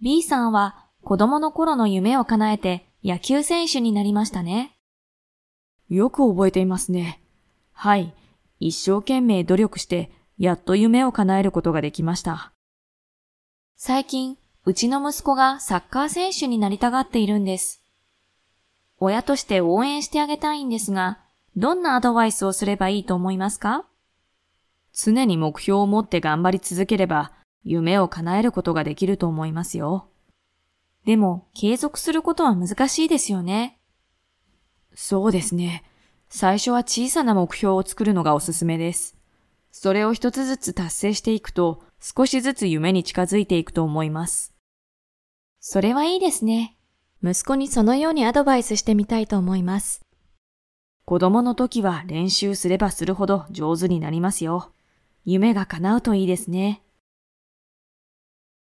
B さんは子供の頃の夢を叶えて野球選手になりましたね。よく覚えていますね。はい。一生懸命努力して、やっと夢を叶えることができました。最近、うちの息子がサッカー選手になりたがっているんです。親として応援してあげたいんですが、どんなアドバイスをすればいいと思いますか？常に目標を持って頑張り続ければ、夢を叶えることができると思いますよ。でも、継続することは難しいですよね。そうですね。最初は小さな目標を作るのがおすすめです。それを一つずつ達成していくと、少しずつ夢に近づいていくと思います。それはいいですね。息子にそのようにアドバイスしてみたいと思います。子供の時は練習すればするほど上手になりますよ。夢が叶うといいですね。